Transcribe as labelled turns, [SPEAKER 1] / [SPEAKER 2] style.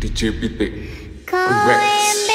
[SPEAKER 1] DJ Pite.
[SPEAKER 2] Calling